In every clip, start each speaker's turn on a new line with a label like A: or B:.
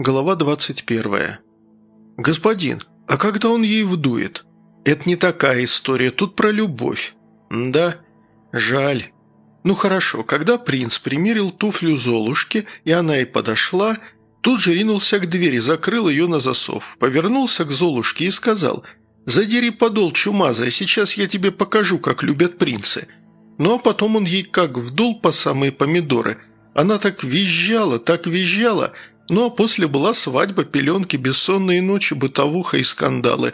A: Глава 21. «Господин, а когда он ей вдует?» «Это не такая история, тут про любовь». «Да, жаль». «Ну хорошо, когда принц примерил туфлю Золушки, и она ей подошла, тут же ринулся к двери, закрыл ее на засов, повернулся к Золушке и сказал, «Задери подол, чумазая, сейчас я тебе покажу, как любят принцы». Ну а потом он ей как вдул по самые помидоры. Она так визжала, так визжала, ну а после была свадьба, пеленки, бессонные ночи, бытовуха и скандалы.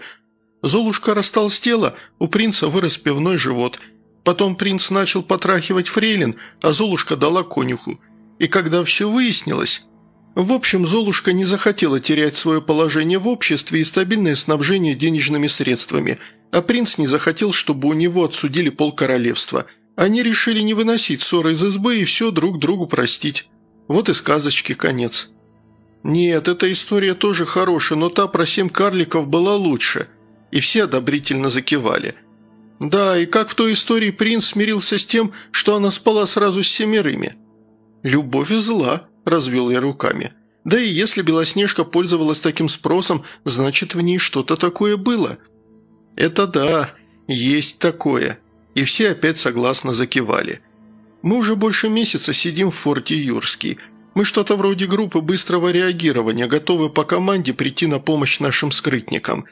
A: Золушка растолстела, у принца вырос пивной живот. Потом принц начал потрахивать фрейлин, а Золушка дала конюху. И когда все выяснилось... В общем, Золушка не захотела терять свое положение в обществе и стабильное снабжение денежными средствами, а принц не захотел, чтобы у него отсудили полкоролевства. Они решили не выносить ссоры из избы и все друг другу простить. Вот и сказочки конец. «Нет, эта история тоже хорошая, но та про семь карликов была лучше». И все одобрительно закивали. «Да, и как в той истории принц смирился с тем, что она спала сразу с семерыми?» «Любовь зла», – развел я руками. «Да и если Белоснежка пользовалась таким спросом, значит, в ней что-то такое было». «Это да, есть такое». И все опять согласно закивали. «Мы уже больше месяца сидим в форте Юрский». Мы что-то вроде группы быстрого реагирования, готовы по команде прийти на помощь нашим скрытникам.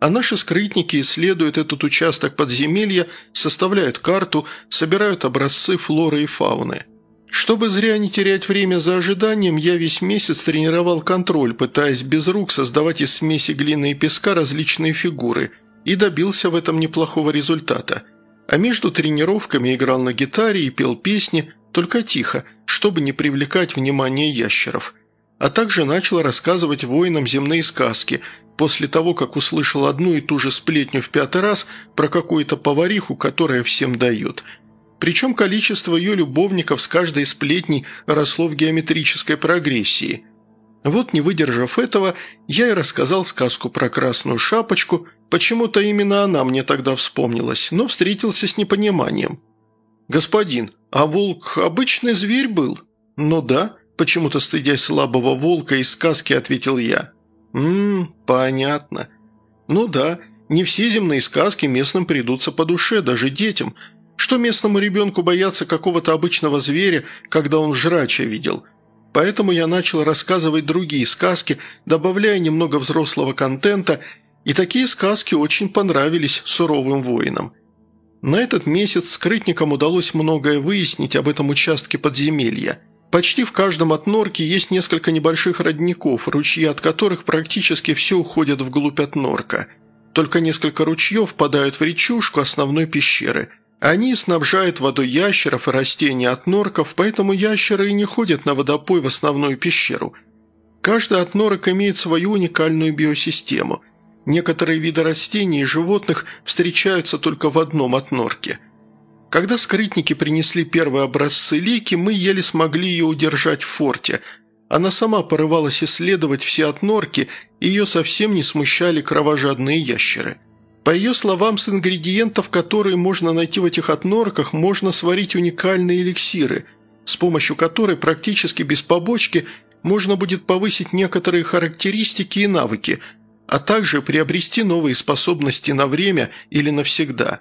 A: А наши скрытники исследуют этот участок подземелья, составляют карту, собирают образцы флоры и фауны. Чтобы зря не терять время за ожиданием, я весь месяц тренировал контроль, пытаясь без рук создавать из смеси глины и песка различные фигуры, и добился в этом неплохого результата. А между тренировками играл на гитаре и пел песни, только тихо, чтобы не привлекать внимание ящеров. А также начал рассказывать воинам земные сказки, после того, как услышал одну и ту же сплетню в пятый раз про какую-то повариху, которая всем дает. Причем количество ее любовников с каждой сплетней росло в геометрической прогрессии. Вот, не выдержав этого, я и рассказал сказку про красную шапочку, почему-то именно она мне тогда вспомнилась, но встретился с непониманием. «Господин, а волк обычный зверь был?» «Ну да», – почему-то стыдясь слабого волка из сказки ответил я. «Ммм, понятно. Ну да, не все земные сказки местным придутся по душе, даже детям. Что местному ребенку бояться какого-то обычного зверя, когда он жрача видел?» Поэтому я начал рассказывать другие сказки, добавляя немного взрослого контента, и такие сказки очень понравились суровым воинам. На этот месяц скрытникам удалось многое выяснить об этом участке подземелья. Почти в каждом от норки есть несколько небольших родников, ручьи от которых практически все уходят вглубь от норка. Только несколько ручьев впадают в речушку основной пещеры. Они снабжают водой ящеров и растений от норков, поэтому ящеры и не ходят на водопой в основную пещеру. Каждый от норок имеет свою уникальную биосистему – Некоторые виды растений и животных встречаются только в одном отнорке. Когда скрытники принесли первые образцы лейки, мы еле смогли ее удержать в форте. Она сама порывалась исследовать все отнорки, и ее совсем не смущали кровожадные ящеры. По ее словам, с ингредиентов, которые можно найти в этих отнорках, можно сварить уникальные эликсиры, с помощью которой практически без побочки можно будет повысить некоторые характеристики и навыки – а также приобрести новые способности на время или навсегда.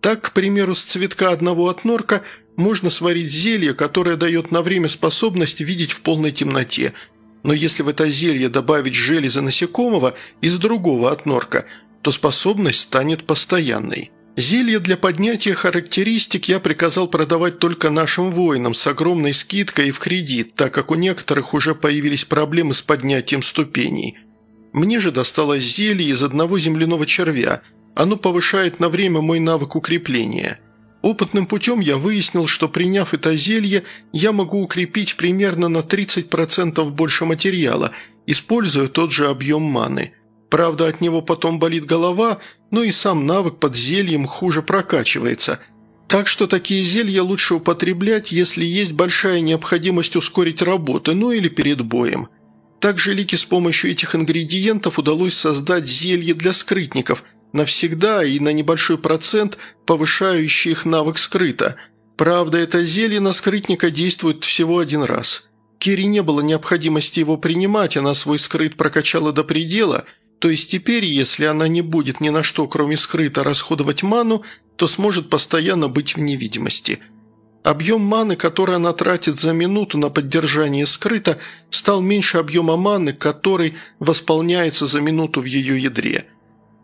A: Так, к примеру, с цветка одного отнорка можно сварить зелье, которое дает на время способность видеть в полной темноте. Но если в это зелье добавить железо насекомого из другого отнорка, то способность станет постоянной. Зелье для поднятия характеристик я приказал продавать только нашим воинам с огромной скидкой и в кредит, так как у некоторых уже появились проблемы с поднятием ступеней. Мне же досталось зелье из одного земляного червя. Оно повышает на время мой навык укрепления. Опытным путем я выяснил, что приняв это зелье, я могу укрепить примерно на 30% больше материала, используя тот же объем маны. Правда, от него потом болит голова, но и сам навык под зельем хуже прокачивается. Так что такие зелья лучше употреблять, если есть большая необходимость ускорить работу, ну или перед боем. Также Лике с помощью этих ингредиентов удалось создать зелье для скрытников, навсегда и на небольшой процент повышающий их навык скрыто. Правда, это зелье на скрытника действует всего один раз. Кире не было необходимости его принимать, она свой скрыт прокачала до предела, то есть теперь, если она не будет ни на что, кроме скрыта, расходовать ману, то сможет постоянно быть в невидимости. Объем маны, который она тратит за минуту на поддержание скрыта, стал меньше объема маны, который восполняется за минуту в ее ядре.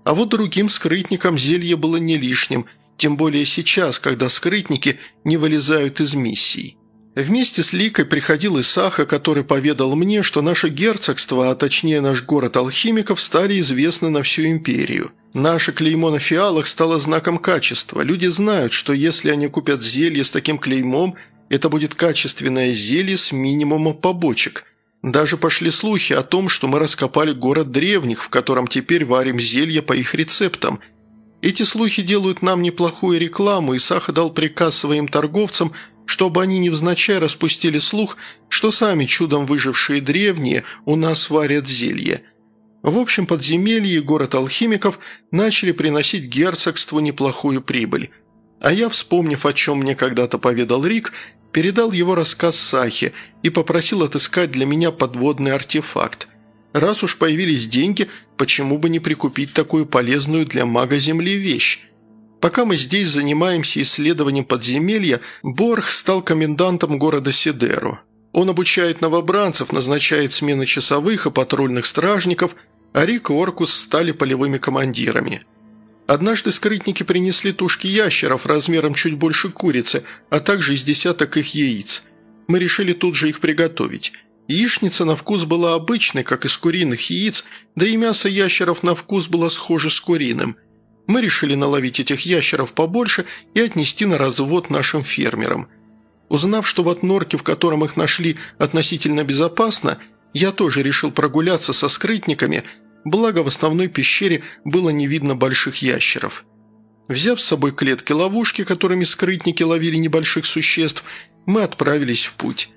A: А вот другим скрытникам зелье было не лишним, тем более сейчас, когда скрытники не вылезают из миссий. Вместе с Ликой приходил Исаха, который поведал мне, что наше герцогство, а точнее наш город алхимиков, стали известны на всю империю. Наше клеймо на фиалах стало знаком качества. Люди знают, что если они купят зелье с таким клеймом, это будет качественное зелье с минимумом побочек. Даже пошли слухи о том, что мы раскопали город древних, в котором теперь варим зелья по их рецептам. Эти слухи делают нам неплохую рекламу, и Саха дал приказ своим торговцам – чтобы они невзначай распустили слух, что сами чудом выжившие древние у нас варят зелье. В общем, подземелье и город алхимиков начали приносить герцогству неплохую прибыль. А я, вспомнив, о чем мне когда-то поведал Рик, передал его рассказ Сахе и попросил отыскать для меня подводный артефакт. Раз уж появились деньги, почему бы не прикупить такую полезную для мага Земли вещь? Пока мы здесь занимаемся исследованием подземелья, Борх стал комендантом города Сидеру. Он обучает новобранцев, назначает смены часовых и патрульных стражников, а Рик и Оркус стали полевыми командирами. Однажды скрытники принесли тушки ящеров размером чуть больше курицы, а также из десяток их яиц. Мы решили тут же их приготовить. Яичница на вкус была обычной, как из куриных яиц, да и мясо ящеров на вкус было схоже с куриным – мы решили наловить этих ящеров побольше и отнести на развод нашим фермерам. Узнав, что в отнорке, в котором их нашли, относительно безопасно, я тоже решил прогуляться со скрытниками, благо в основной пещере было не видно больших ящеров. Взяв с собой клетки-ловушки, которыми скрытники ловили небольших существ, мы отправились в путь.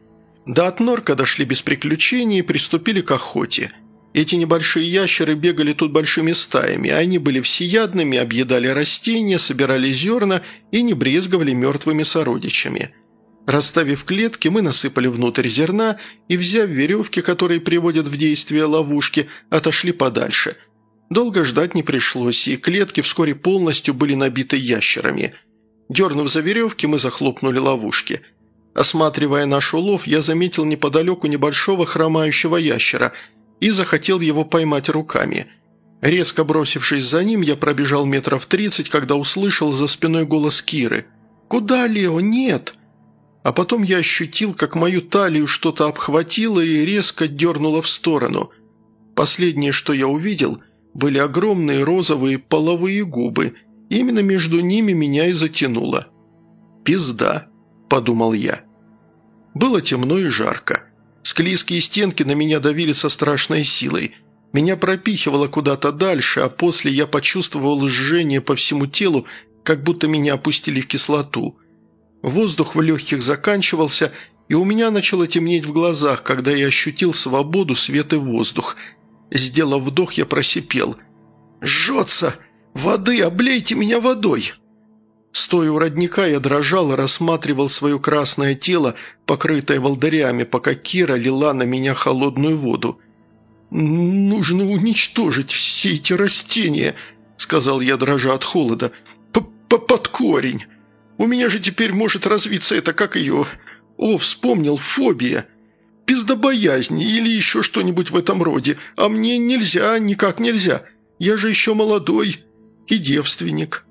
A: До отнорка дошли без приключений и приступили к охоте – эти небольшие ящеры бегали тут большими стаями, они были всеядными, объедали растения, собирали зерна и не брезговали мертвыми сородичами. Расставив клетки, мы насыпали внутрь зерна и, взяв веревки, которые приводят в действие ловушки, отошли подальше. Долго ждать не пришлось, и клетки вскоре полностью были набиты ящерами. Дернув за веревки, мы захлопнули ловушки. Осматривая наш улов, я заметил неподалеку небольшого хромающего ящера – и захотел его поймать руками. Резко бросившись за ним, я пробежал метров тридцать, когда услышал за спиной голос Киры. «Куда, Лео? Нет!» А потом я ощутил, как мою талию что-то обхватило и резко дернуло в сторону. Последнее, что я увидел, были огромные розовые половые губы. Именно между ними меня и затянуло. «Пизда», – подумал я. Было темно и жарко. Склизкие стенки на меня давили со страшной силой. Меня пропихивало куда-то дальше, а после я почувствовал жжение по всему телу, как будто меня опустили в кислоту. Воздух в легких заканчивался, и у меня начало темнеть в глазах, когда я ощутил свободу, свет и воздух. Сделав вдох, я просипел. «Жжется! Воды! Облейте меня водой!» Стоя у родника, я дрожал и рассматривал свое красное тело, покрытое волдырями, пока Кира лила на меня холодную воду. «Нужно уничтожить все эти растения», — сказал я, дрожа от холода. П -п «Под корень. У меня же теперь может развиться это, как ее... О, вспомнил, фобия. Пиздобоязнь или еще что-нибудь в этом роде. А мне нельзя, никак нельзя. Я же еще молодой и девственник».